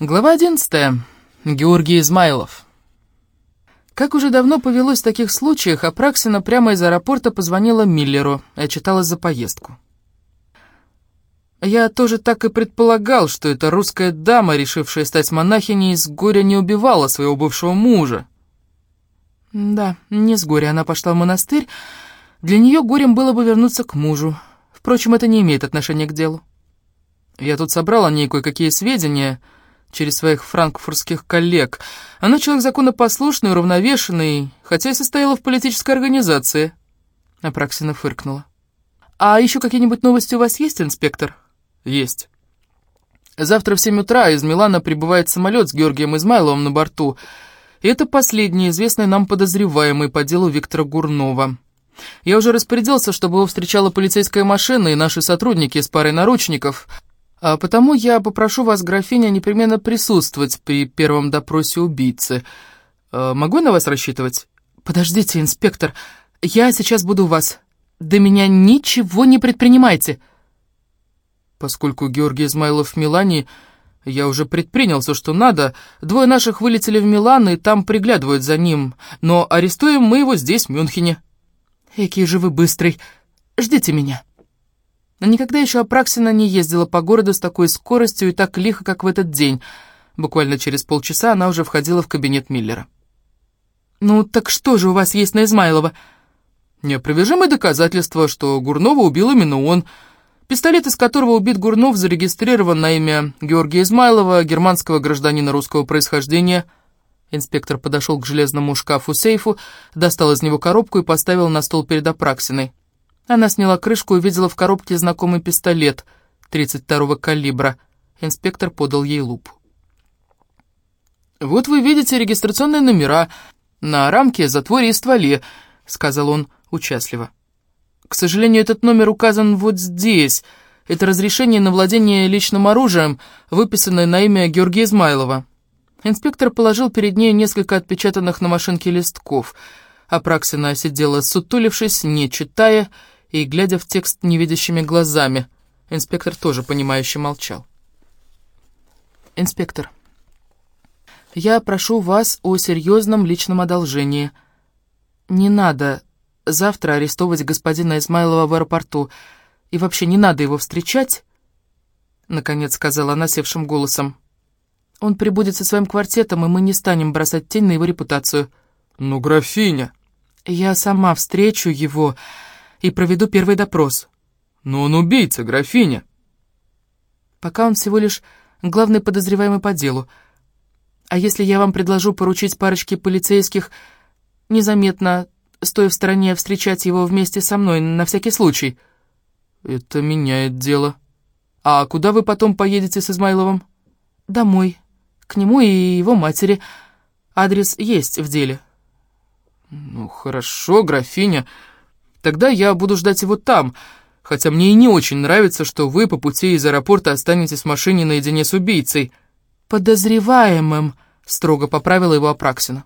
Глава 11. Георгий Измайлов. Как уже давно повелось в таких случаях, Апраксина прямо из аэропорта позвонила Миллеру и отчиталась за поездку. Я тоже так и предполагал, что эта русская дама, решившая стать монахиней, с горя не убивала своего бывшего мужа. Да, не с горя она пошла в монастырь. Для нее горем было бы вернуться к мужу. Впрочем, это не имеет отношения к делу. Я тут собрал о ней кое-какие сведения через своих франкфуртских коллег. Она человек законопослушный, уравновешенный, хотя и состояла в политической организации. Апраксина фыркнула. «А еще какие-нибудь новости у вас есть, инспектор?» «Есть. Завтра в семь утра из Милана прибывает самолет с Георгием Измайловым на борту. И это последний известный нам подозреваемый по делу Виктора Гурнова. Я уже распорядился, чтобы его встречала полицейская машина и наши сотрудники с парой наручников». А потому я попрошу вас, графиня, непременно присутствовать при первом допросе убийцы. А могу на вас рассчитывать? Подождите, инспектор, я сейчас буду у вас. До меня ничего не предпринимайте. Поскольку Георгий Измайлов в Милане, я уже предпринял все, что надо. Двое наших вылетели в Милан и там приглядывают за ним. Но арестуем мы его здесь, в Мюнхене. Экий же вы быстрый. Ждите меня. Но никогда еще Апраксина не ездила по городу с такой скоростью и так лихо, как в этот день. Буквально через полчаса она уже входила в кабинет Миллера. «Ну, так что же у вас есть на Измайлова?» «Неопровержимое доказательство, что Гурнова убил именно он. Пистолет, из которого убит Гурнов, зарегистрирован на имя Георгия Измайлова, германского гражданина русского происхождения». Инспектор подошел к железному шкафу-сейфу, достал из него коробку и поставил на стол перед Апраксиной. Она сняла крышку и увидела в коробке знакомый пистолет 32-го калибра. Инспектор подал ей лупу. «Вот вы видите регистрационные номера на рамке, затворе и стволе», — сказал он участливо. «К сожалению, этот номер указан вот здесь. Это разрешение на владение личным оружием, выписанное на имя Георгия Измайлова». Инспектор положил перед ней несколько отпечатанных на машинке листков. Апраксина сидела сутулившись, не читая, и глядя в текст невидящими глазами. Инспектор тоже понимающе молчал. «Инспектор, я прошу вас о серьезном личном одолжении. Не надо завтра арестовывать господина Измайлова в аэропорту, и вообще не надо его встречать», — наконец сказала она севшим голосом. «Он прибудет со своим квартетом, и мы не станем бросать тень на его репутацию». «Ну, графиня...» «Я сама встречу его...» и проведу первый допрос». «Но он убийца, графиня». «Пока он всего лишь главный подозреваемый по делу. А если я вам предложу поручить парочке полицейских незаметно, стоя в стороне, встречать его вместе со мной, на всякий случай?» «Это меняет дело. А куда вы потом поедете с Измайловым?» «Домой. К нему и его матери. Адрес есть в деле». «Ну, хорошо, графиня». Тогда я буду ждать его там, хотя мне и не очень нравится, что вы по пути из аэропорта останетесь в машине наедине с убийцей». «Подозреваемым», — строго поправила его Апраксина.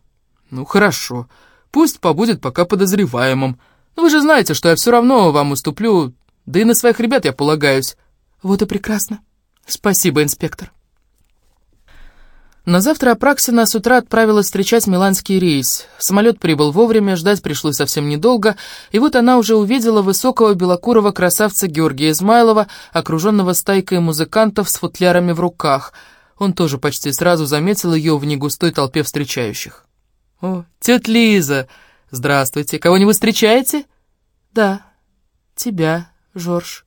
«Ну, хорошо. Пусть побудет пока подозреваемым. Но вы же знаете, что я все равно вам уступлю, да и на своих ребят я полагаюсь». «Вот и прекрасно. Спасибо, инспектор». На завтра Апраксина с утра отправилась встречать миланский рейс. Самолет прибыл вовремя, ждать пришлось совсем недолго, и вот она уже увидела высокого белокурого красавца Георгия Измайлова, окруженного стайкой музыкантов с футлярами в руках. Он тоже почти сразу заметил ее в негустой толпе встречающих. «О, тетя Лиза! Здравствуйте! Кого-нибудь встречаете?» «Да, тебя, Жорж».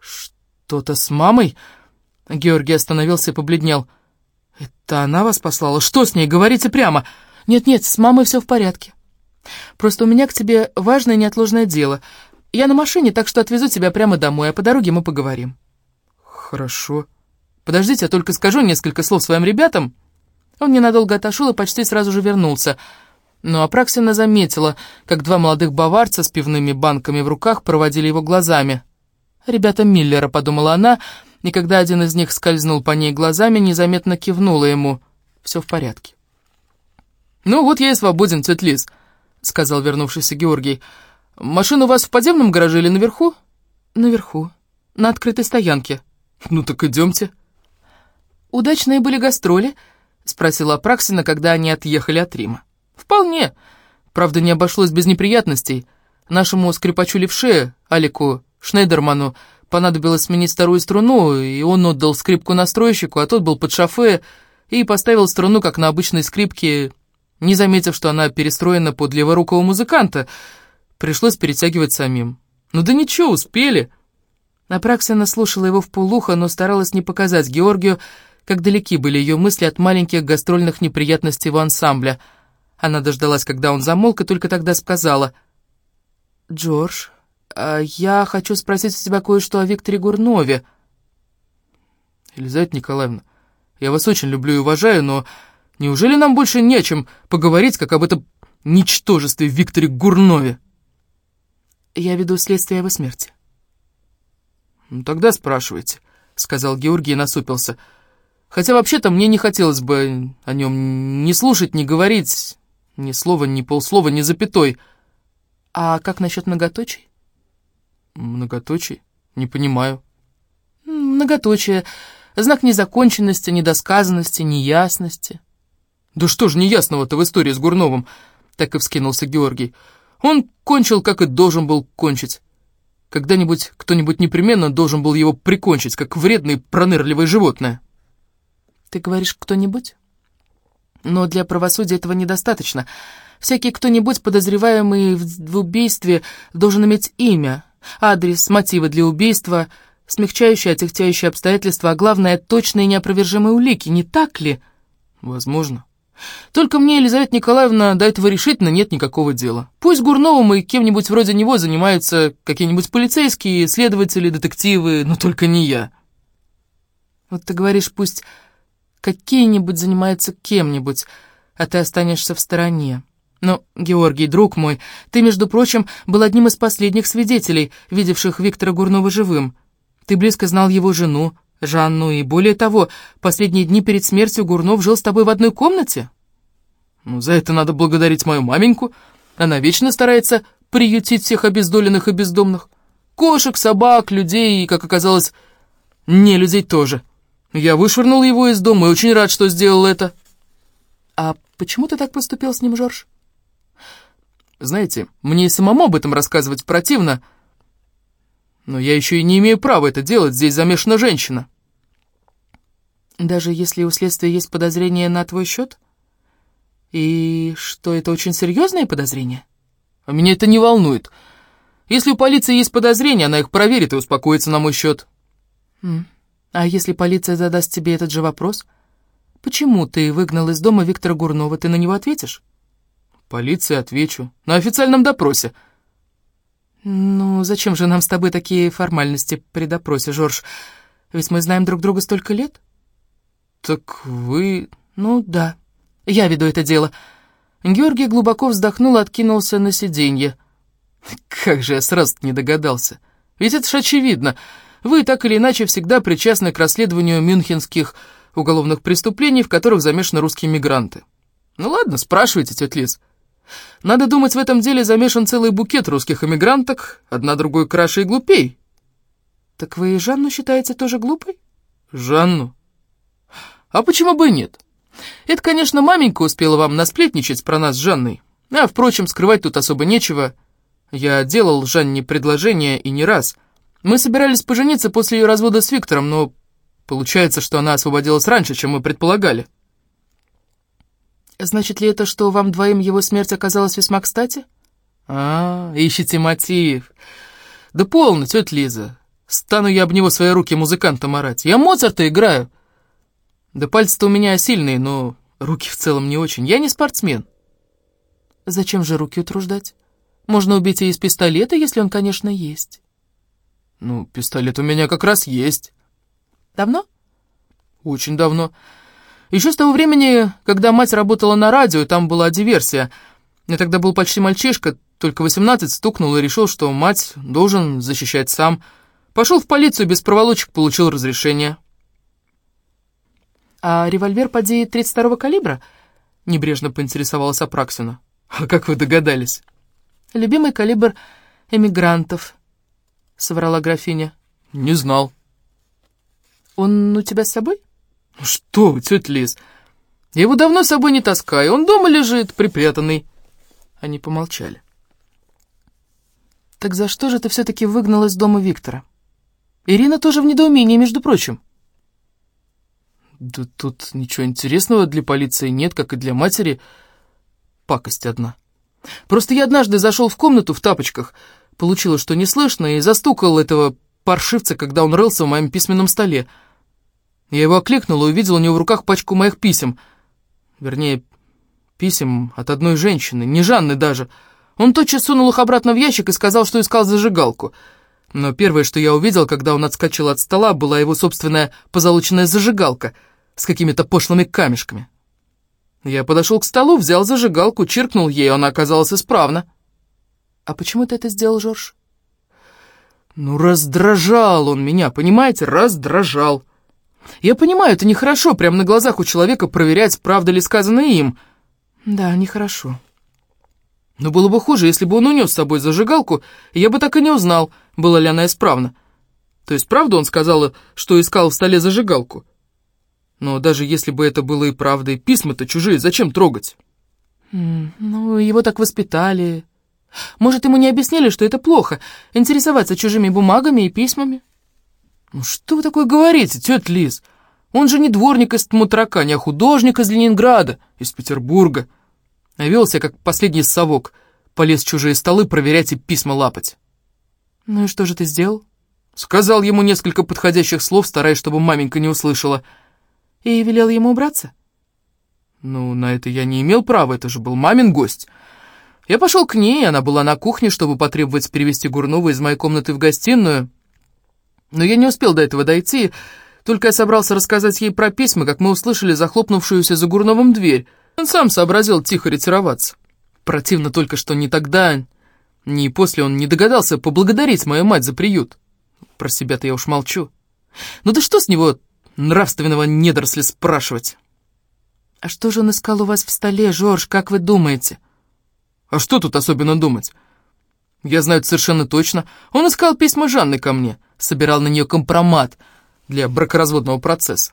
«Что-то с мамой?» Георгий остановился и побледнел. «Это она вас послала? Что с ней? Говорите прямо!» «Нет-нет, с мамой все в порядке. Просто у меня к тебе важное неотложное дело. Я на машине, так что отвезу тебя прямо домой, а по дороге мы поговорим». «Хорошо. Подождите, я только скажу несколько слов своим ребятам». Он ненадолго отошел и почти сразу же вернулся. Но Апраксина заметила, как два молодых баварца с пивными банками в руках проводили его глазами. «Ребята Миллера», — подумала она, — и когда один из них скользнул по ней глазами, незаметно кивнула ему. «Все в порядке». «Ну вот я и свободен, тетя Лиз», — сказал вернувшийся Георгий. «Машина у вас в подземном гараже или наверху?» «Наверху, на открытой стоянке». «Ну так идемте». «Удачные были гастроли?» — спросила Апраксина, когда они отъехали от Рима. «Вполне. Правда, не обошлось без неприятностей. Нашему скрипачу левше, Алику Шнейдерману, понадобилось сменить вторую струну, и он отдал скрипку настройщику, а тот был под шофе и поставил струну, как на обычной скрипке, не заметив, что она перестроена под леворукого музыканта. Пришлось перетягивать самим. Ну да ничего, успели». Апраксина слушала его в полухо, но старалась не показать Георгию, как далеки были ее мысли от маленьких гастрольных неприятностей в ансамбле. Она дождалась, когда он замолк, и только тогда сказала. «Джордж, я хочу спросить у тебя кое-что о Викторе Гурнове». «Елизавета Николаевна, я вас очень люблю и уважаю, но неужели нам больше не о чем поговорить, как об этом ничтожестве Викторе Гурнове?» «Я веду следствие его смерти». «Ну тогда спрашивайте», — сказал Георгий и насупился. Хотя вообще-то мне не хотелось бы о нем ни слушать, ни говорить, ни слова, ни полслова, ни запятой. А как насчет многоточий? Многоточий? Не понимаю. Многоточие. Знак незаконченности, недосказанности, неясности. Да что ж неясного-то в истории с Гурновым? Так и вскинулся Георгий. Он кончил, как и должен был кончить. Когда-нибудь кто-нибудь непременно должен был его прикончить, как вредное пронырливое животное. Ты говоришь «кто-нибудь»? Но для правосудия этого недостаточно. Всякий кто-нибудь, подозреваемый в убийстве, должен иметь имя, адрес, мотивы для убийства, смягчающие, отягчающие обстоятельства, а главное, точные и неопровержимые улики, не так ли? Возможно. Только мне, Елизавета Николаевна, до этого решительно нет никакого дела. Пусть Гурновым и кем-нибудь вроде него занимаются какие-нибудь полицейские, следователи, детективы, но только не я. Вот ты говоришь, пусть какие-нибудь занимаются кем-нибудь, а ты останешься в стороне. Но, Георгий, друг мой, ты, между прочим, был одним из последних свидетелей, видевших Виктора Гурнова живым. Ты близко знал его жену, Жанну, и более того, последние дни перед смертью Гурнов жил с тобой в одной комнате. Ну, за это надо благодарить мою маменьку. Она вечно старается приютить всех обездоленных и бездомных. Кошек, собак, людей и, как оказалось, не людей тоже. Я вышвырнул его из дома и очень рад, что сделал это. А почему ты так поступил с ним, Жорж? Знаете, мне и самому об этом рассказывать противно, но я еще и не имею права это делать, здесь замешана женщина. Даже если у следствия есть подозрения на твой счет? И что, это очень серьезные подозрения? А меня это не волнует. Если у полиции есть подозрения, она их проверит и успокоится на мой счет. Mm. А если полиция задаст тебе этот же вопрос? Почему ты выгнал из дома Виктора Гурнова, ты на него ответишь? Полиции отвечу. На официальном допросе. Ну, зачем же нам с тобой такие формальности при допросе, Жорж? Ведь мы знаем друг друга столько лет. Так вы... Ну, да. Я веду это дело. Георгий глубоко вздохнул и откинулся на сиденье. Как же я сразу не догадался. Ведь это ж очевидно. Вы так или иначе всегда причастны к расследованию мюнхенских уголовных преступлений, в которых замешаны русские мигранты. Ну ладно, спрашивайте, тетя Лиз. Надо думать, в этом деле замешан целый букет русских эмигранток, одна другой краше и глупей. Так вы и Жанну считаете тоже глупой? Жанну? А почему бы и нет? Это, конечно, маменька успела вам насплетничать про нас с Жанной. А, впрочем, скрывать тут особо нечего. Я делал Жанне предложение и не раз. Мы собирались пожениться после ее развода с Виктором, но получается, что она освободилась раньше, чем мы предполагали. Значит ли это, что вам двоим его смерть оказалась весьма кстати? А, ищите мотив. Да полно, тетя Лиза. Стану я об него свои руки музыкантом орать. Я Моцарта играю. Да пальцы-то у меня сильные, но руки в целом не очень. Я не спортсмен. Зачем же руки утруждать? Можно убить и из пистолета, если он, конечно, есть. «Ну, пистолет у меня как раз есть». «Давно?» «Очень давно. Еще с того времени, когда мать работала на радио, там была диверсия. Я тогда был почти мальчишка, только 18 стукнул и решил, что мать должен защищать сам. Пошел в полицию, без проволочек получил разрешение». «А револьвер, поди, 32-го калибра?» — небрежно поинтересовалась Апраксина. «А как вы догадались?» «Любимый калибр эмигрантов», — соврала графиня. «Не знал». «Он у тебя с собой?» «Что вы, тетя Лиз? Я его давно с собой не таскаю, он дома лежит, припрятанный». Они помолчали. «Так за что же ты все-таки выгнал из дома Виктора? Ирина тоже в недоумении, между прочим». «Да тут ничего интересного для полиции нет, как и для матери. Пакость одна. Просто я однажды зашел в комнату в тапочках, получилось, что не слышно, и застукал этого паршивца, когда он рылся в моем письменном столе». Я его окликнул и увидел у него в руках пачку моих писем. Вернее, писем от одной женщины, не Жанны даже. Он тотчас сунул их обратно в ящик и сказал, что искал зажигалку. Но первое, что я увидел, когда он отскочил от стола, была его собственная позолоченная зажигалка с какими-то пошлыми камешками. Я подошел к столу, взял зажигалку, чиркнул ей, она оказалась исправна. «А почему ты это сделал, Жорж?» «Ну, раздражал он меня, понимаете, раздражал». Я понимаю, это нехорошо, прямо на глазах у человека проверять, правда ли сказано им. Да, нехорошо. Но было бы хуже, если бы он унес с собой зажигалку, и я бы так и не узнал, была ли она исправна. То есть, правда он сказал, что искал в столе зажигалку? Но даже если бы это было и правдой, письма-то чужие, зачем трогать? ну, его так воспитали. Может, ему не объяснили, что это плохо, интересоваться чужими бумагами и письмами? «Ну что вы такое говорите, тетя Лиз? Он же не дворник из Тмутрака, не а художник из Ленинграда, из Петербурга. А вел как последний совок, полез в чужие столы проверять и письма лапать». «Ну и что же ты сделал?» Сказал ему несколько подходящих слов, стараясь, чтобы маменька не услышала. «И велел ему убраться?» «Ну, на это я не имел права, это же был мамин гость». Я пошел к ней, она была на кухне, чтобы потребовать перевести Гурнова из моей комнаты в гостиную, но я не успел до этого дойти, только я собрался рассказать ей про письма, как мы услышали захлопнувшуюся за Гурновым дверь. Он сам сообразил тихо ретироваться. Противно только, что ни тогда, ни после он не догадался поблагодарить мою мать за приют. Про себя-то я уж молчу. Ну да что с него нравственного недоросля спрашивать? А что же он искал у вас в столе, Жорж, как вы думаете? А что тут особенно думать? Я знаю совершенно точно. Он искал письма Жанны ко мне собирал на нее компромат для бракоразводного процесса.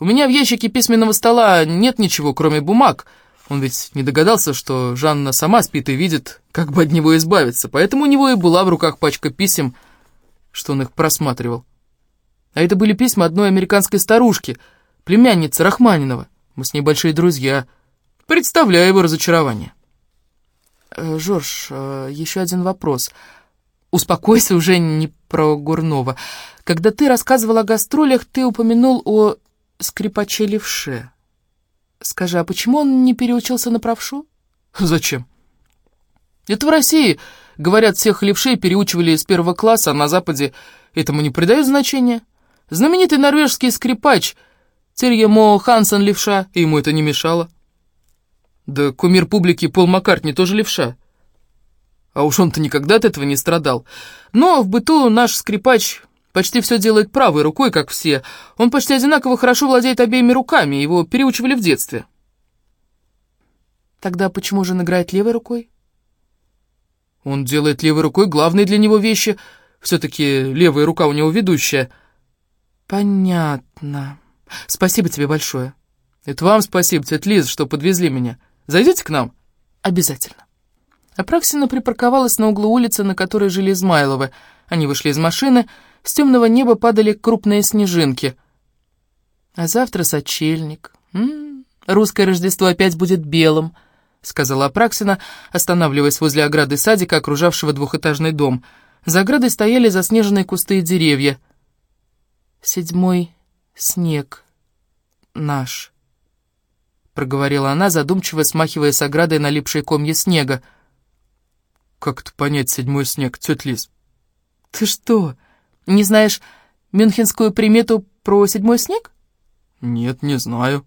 У меня в ящике письменного стола нет ничего, кроме бумаг. Он ведь не догадался, что Жанна сама спит и видит, как бы от него избавиться, поэтому у него и была в руках пачка писем, что он их просматривал. А это были письма одной американской старушки, племянницы Рахманинова. Мы с ней большие друзья. Представляю его разочарование. Э, «Жорж, э, еще один вопрос. Успокойся уже не про Гурнова. Когда ты рассказывал о гастролях, ты упомянул о скрипаче Левше. Скажи, а почему он не переучился на правшу? Зачем? Это в России, говорят, всех левшей переучивали с первого класса, а на Западе этому не придают значения. Знаменитый норвежский скрипач Терье Мо Хансен левша, и ему это не мешало. Да кумир публики Пол Маккартни тоже левша. А уж он-то никогда от этого не страдал. Но в быту наш скрипач почти все делает правой рукой, как все. Он почти одинаково хорошо владеет обеими руками, его переучивали в детстве. Тогда почему же он играет левой рукой? Он делает левой рукой главные для него вещи. Все-таки левая рука у него ведущая. Понятно. Спасибо тебе большое. Это вам спасибо, тетя Лиза, что подвезли меня. Зайдите к нам? Обязательно. Апраксина припарковалась на углу улицы, на которой жили Измайловы. Они вышли из машины, с темного неба падали крупные снежинки. «А завтра сочельник. М -м, русское Рождество опять будет белым», — сказала Апраксина, останавливаясь возле ограды садика, окружавшего двухэтажный дом. За оградой стояли заснеженные кусты и деревья. «Седьмой снег наш», — проговорила она, задумчиво смахивая с оградой налипшие комья снега. «Как это понять седьмой снег, тетя Лиз?» «Ты что, не знаешь мюнхенскую примету про седьмой снег?» «Нет, не знаю».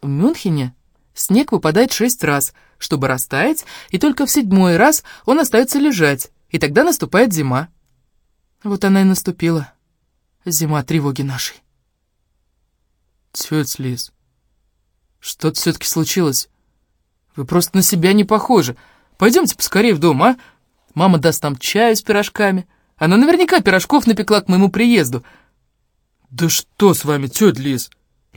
В Мюнхене снег выпадает шесть раз, чтобы растаять, и только в седьмой раз он остается лежать, и тогда наступает зима. Вот она и наступила, зима тревоги нашей. Тетя Лиз, что-то все-таки случилось. Вы просто на себя не похожи. Пойдемте поскорее в дом, а? Мама даст нам чаю с пирожками. Она наверняка пирожков напекла к моему приезду. «Да что с вами, тетя Лиз?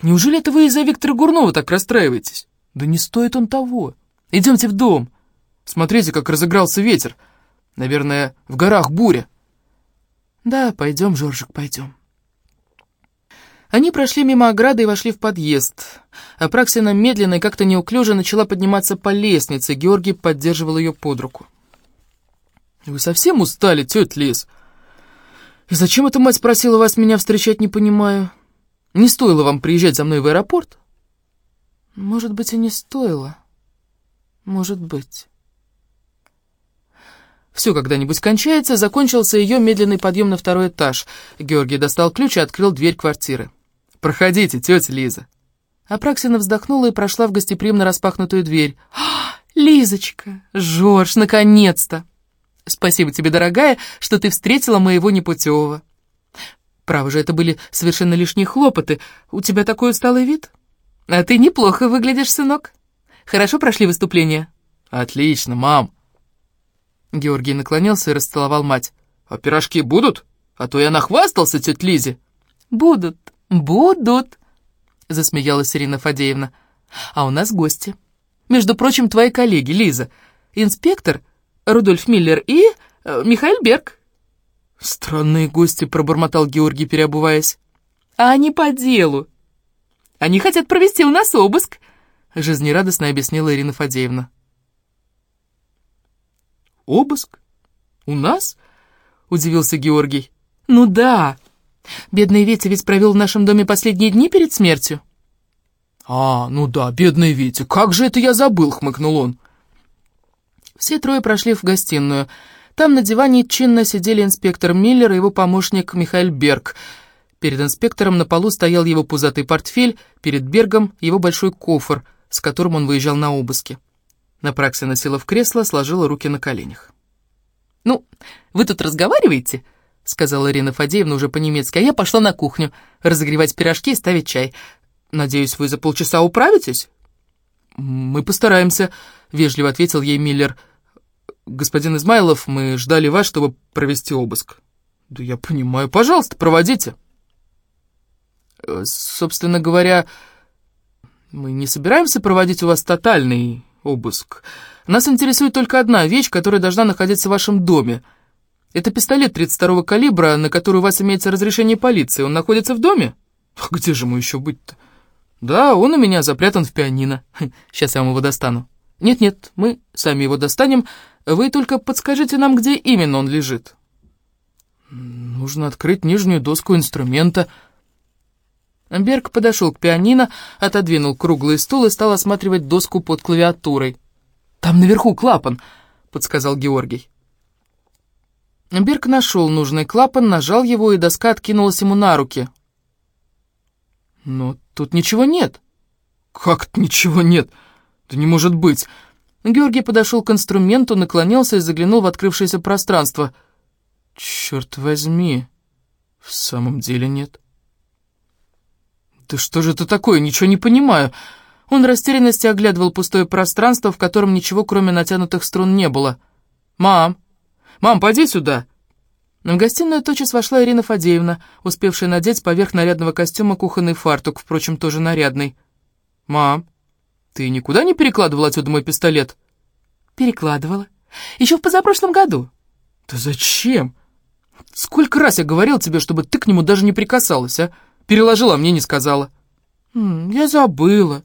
Неужели это вы из-за Виктора Гурнова так расстраиваетесь? Да не стоит он того. Идемте в дом. Смотрите, как разыгрался ветер. Наверное, в горах буря». «Да, пойдем, Жоржик, пойдем». Они прошли мимо ограды и вошли в подъезд. Апраксина медленно и как-то неуклюже начала подниматься по лестнице. Георгий поддерживал ее под руку. «Вы совсем устали, тетя Лиз? И зачем эта мать просила вас меня встречать, не понимаю? Не стоило вам приезжать за мной в аэропорт?» «Может быть, и не стоило. Может быть». Все когда-нибудь кончается, закончился ее медленный подъем на второй этаж. Георгий достал ключ и открыл дверь квартиры. «Проходите, тетя Лиза». Апраксина вздохнула и прошла в гостеприимно распахнутую дверь. «А, «Лизочка! Жорж, наконец-то! Спасибо тебе, дорогая, что ты встретила моего непутевого. Право же, это были совершенно лишние хлопоты. У тебя такой усталый вид? А ты неплохо выглядишь, сынок. Хорошо прошли выступления?» «Отлично, мам!» Георгий наклонился и расцеловал мать. «А пирожки будут? А то я нахвастался, тетя Лизе». «Будут, будут», — засмеялась Ирина Фадеевна. «А у нас гости. Между прочим, твои коллеги, Лиза, инспектор Рудольф Миллер и э, Михаил Берг». «Странные гости», — пробормотал Георгий, переобуваясь. «А они по делу. Они хотят провести у нас обыск», — жизнерадостно объяснила Ирина Фадеевна. «Обыск? У нас?» — удивился Георгий. «Ну да. Бедный Витя ведь провел в нашем доме последние дни перед смертью». «А, ну да, бедный Витя, как же это я забыл!» — хмыкнул он. Все трое прошли в гостиную. Там на диване чинно сидели инспектор Миллер и его помощник Михаил Берг. Перед инспектором на полу стоял его пузатый портфель, перед Бергом его большой кофр, с которым он выезжал на обыски. Напраксина села в кресло, сложила руки на коленях. «Ну, вы тут разговариваете?» — сказала Ирина Фадеевна уже по-немецки, а я пошла на кухню разогревать пирожки и ставить чай. «Надеюсь, вы за полчаса управитесь?» «Мы постараемся», — вежливо ответил ей Миллер. «Господин Измайлов, мы ждали вас, чтобы провести обыск». «Да я понимаю. Пожалуйста, проводите». «Э, «Собственно говоря, мы не собираемся проводить у вас тотальный обыск. Нас интересует только одна вещь, которая должна находиться в вашем доме. Это пистолет 32-го калибра, на который у вас имеется разрешение полиции. Он находится в доме? Где же ему еще быть-то? Да, он у меня запрятан в пианино. Сейчас я вам его достану. Нет-нет, мы сами его достанем. Вы только подскажите нам, где именно он лежит. Нужно открыть нижнюю доску инструмента. Берг подошел к пианино, отодвинул круглый стул и стал осматривать доску под клавиатурой. «Там наверху клапан», — подсказал Георгий. Берг нашел нужный клапан, нажал его, и доска откинулась ему на руки. «Но тут ничего нет». «Как ничего нет? Да не может быть!» Георгий подошел к инструменту, наклонился и заглянул в открывшееся пространство. «Черт возьми, в самом деле нет». «Да что же это такое? Ничего не понимаю». Он в растерянности оглядывал пустое пространство, в котором ничего, кроме натянутых струн, не было. «Мам! Мам, пойди сюда!» В гостиную тотчас вошла Ирина Фадеевна, успевшая надеть поверх нарядного костюма кухонный фартук, впрочем, тоже нарядный. «Мам, ты никуда не перекладывала отсюда мой пистолет?» «Перекладывала. Еще в позапрошлом году». «Да зачем? Сколько раз я говорил тебе, чтобы ты к нему даже не прикасалась, а?» Переложила, а мне не сказала. «Я забыла.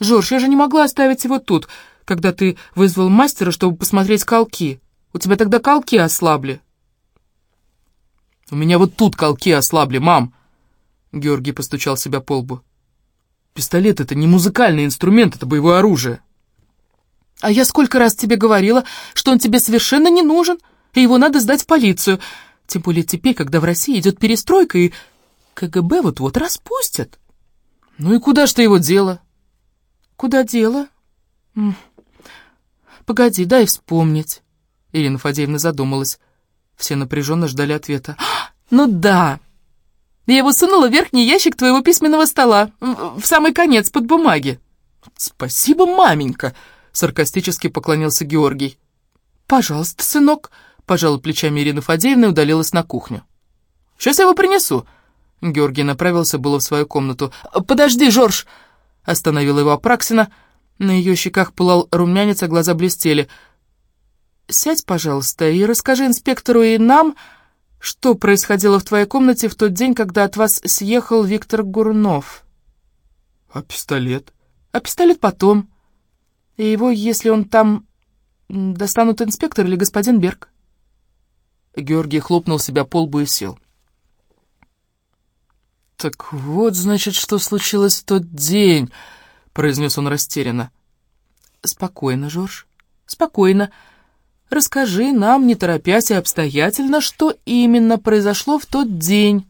Жорж, я же не могла оставить его тут, когда ты вызвал мастера, чтобы посмотреть колки. У тебя тогда колки ослабли». «У меня вот тут колки ослабли, мам!» Георгий постучал себя по лбу. «Пистолет — это не музыкальный инструмент, это боевое оружие». «А я сколько раз тебе говорила, что он тебе совершенно не нужен, и его надо сдать в полицию. Тем более теперь, когда в России идет перестройка, и КГБ вот-вот распустят. Ну и куда ж ты его дело? Куда дело? Погоди, дай вспомнить. Ирина Фадеевна задумалась. Все напряженно ждали ответа. «А, ну да! Я его сунула в верхний ящик твоего письменного стола, в самый конец, под бумаги. Спасибо, маменька! Саркастически поклонился Георгий. Пожалуйста, сынок, пожала плечами Ирина Фадеевна и удалилась на кухню. Сейчас я его принесу. Георгий направился было в свою комнату. «Подожди, Жорж!» — остановила его Апраксина. На ее щеках пылал румянец, а глаза блестели. «Сядь, пожалуйста, и расскажи инспектору и нам, что происходило в твоей комнате в тот день, когда от вас съехал Виктор Гурнов». «А пистолет?» «А пистолет потом. И его, если он там, достанут инспектор или господин Берг». Георгий хлопнул себя по лбу и сел. «Так вот, значит, что случилось в тот день», — произнес он растерянно. «Спокойно, Жорж, спокойно. Расскажи нам, не торопясь и обстоятельно, что именно произошло в тот день».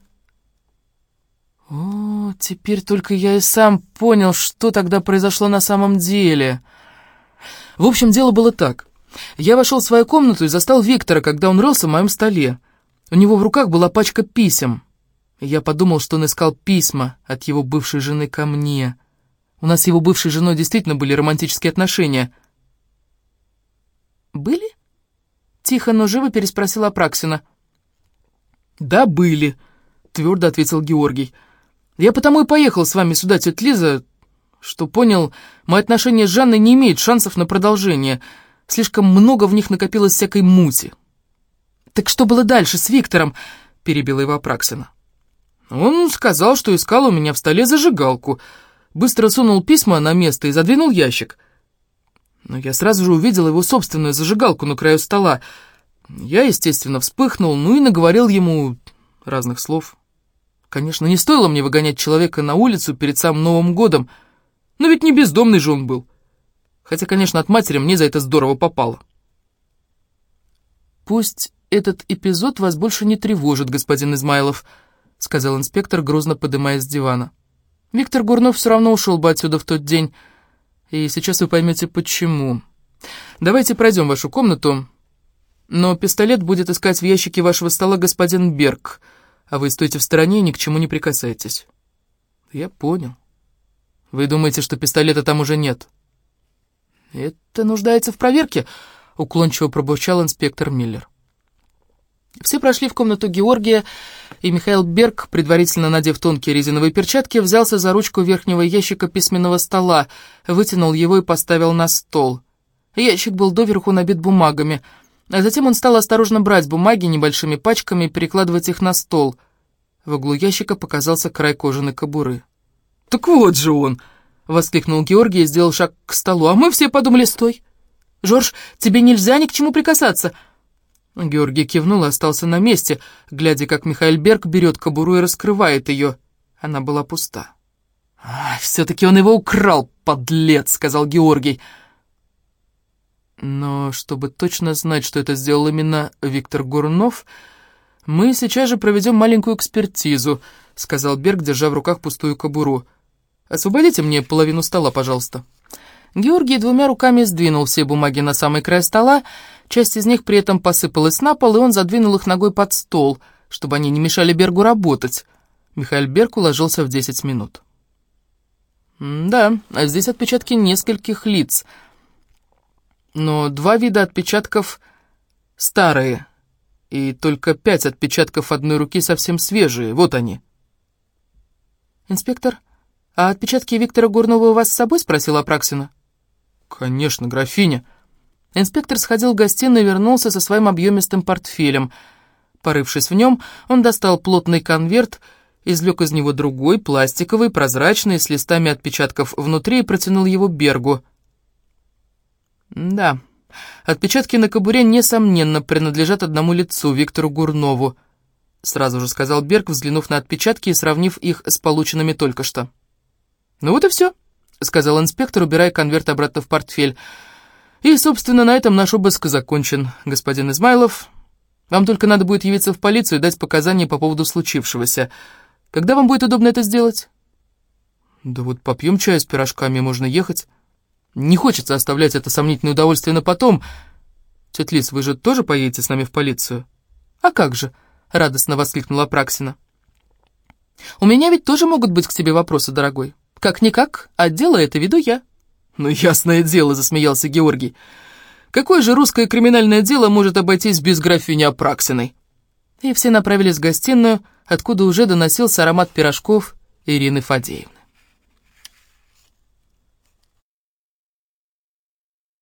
«О, теперь только я и сам понял, что тогда произошло на самом деле». В общем, дело было так. Я вошел в свою комнату и застал Виктора, когда он рылся в моем столе. У него в руках была пачка писем. Я подумал, что он искал письма от его бывшей жены ко мне. У нас с его бывшей женой действительно были романтические отношения. «Были?» — тихо, но живо переспросила Апраксина. «Да, были», — твердо ответил Георгий. «Я потому и поехал с вами сюда, тетя Лиза, что понял, мои отношения с Жанной не имеют шансов на продолжение. Слишком много в них накопилось всякой мути». «Так что было дальше с Виктором?» — перебила его Апраксина. Он сказал, что искал у меня в столе зажигалку. Быстро сунул письма на место и задвинул ящик. Но я сразу же увидел его собственную зажигалку на краю стола. Я, естественно, вспыхнул, ну и наговорил ему разных слов. Конечно, не стоило мне выгонять человека на улицу перед самым Новым годом, но ведь не бездомный же он был. Хотя, конечно, от матери мне за это здорово попало. «Пусть этот эпизод вас больше не тревожит, господин Измайлов», — сказал инспектор, грозно подымаясь с дивана. «Виктор Гурнов все равно ушел бы отсюда в тот день, и сейчас вы поймете, почему. Давайте пройдем вашу комнату, но пистолет будет искать в ящике вашего стола господин Берг, а вы стойте в стороне и ни к чему не прикасайтесь». «Я понял. Вы думаете, что пистолета там уже нет?» «Это нуждается в проверке», — уклончиво пробурчал инспектор Миллер. Все прошли в комнату Георгия, и Михаил Берг, предварительно надев тонкие резиновые перчатки, взялся за ручку верхнего ящика письменного стола, вытянул его и поставил на стол. Ящик был доверху набит бумагами, а затем он стал осторожно брать бумаги небольшими пачками и перекладывать их на стол. В углу ящика показался край кожаной кобуры. «Так вот же он!» — воскликнул Георгий и сделал шаг к столу. «А мы все подумали, стой! Жорж, тебе нельзя ни к чему прикасаться!» Георгий кивнул и остался на месте, глядя, как Михаил Берг берет кобуру и раскрывает ее. Она была пуста. «Все-таки он его украл, подлец!» — сказал Георгий. «Но чтобы точно знать, что это сделал именно Виктор Гурнов, мы сейчас же проведем маленькую экспертизу», — сказал Берг, держа в руках пустую кобуру. «Освободите мне половину стола, пожалуйста». Георгий двумя руками сдвинул все бумаги на самый край стола, часть из них при этом посыпалась на пол, и он задвинул их ногой под стол, чтобы они не мешали Бергу работать. Михаил Берг уложился в 10 минут. «Да, а здесь отпечатки нескольких лиц. Но два вида отпечатков старые, и только пять отпечатков одной руки совсем свежие. Вот они». «Инспектор, а отпечатки Виктора Горнова у вас с собой?» — спросила Апраксина. «Конечно, графиня». Инспектор сходил в гостиную и вернулся со своим объемистым портфелем. Порывшись в нем, он достал плотный конверт, извлек из него другой, пластиковый, прозрачный, с листами отпечатков внутри и протянул его Бергу. «Да, отпечатки на кобуре, несомненно, принадлежат одному лицу, Виктору Гурнову», сразу же сказал Берг, взглянув на отпечатки и сравнив их с полученными только что. «Ну вот и все». — сказал инспектор, убирая конверт обратно в портфель. «И, собственно, на этом наш обыск закончен, господин Измайлов. Вам только надо будет явиться в полицию и дать показания по поводу случившегося. Когда вам будет удобно это сделать?» «Да вот попьем чай с пирожками, можно ехать. Не хочется оставлять это сомнительное удовольствие на потом. Тетя Лис, вы же тоже поедете с нами в полицию?» «А как же?» — радостно воскликнула Праксина. «У меня ведь тоже могут быть к тебе вопросы, дорогой. Как-никак, а дело это веду я». «Ну, ясное дело», — засмеялся Георгий. «Какое же русское криминальное дело может обойтись без графини Апраксиной?» И все направились в гостиную, откуда уже доносился аромат пирожков Ирины Фадеевны.